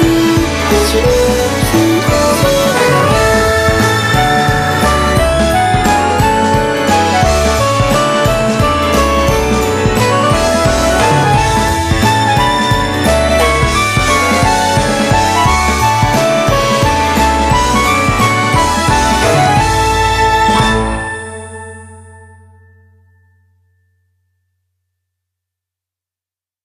にる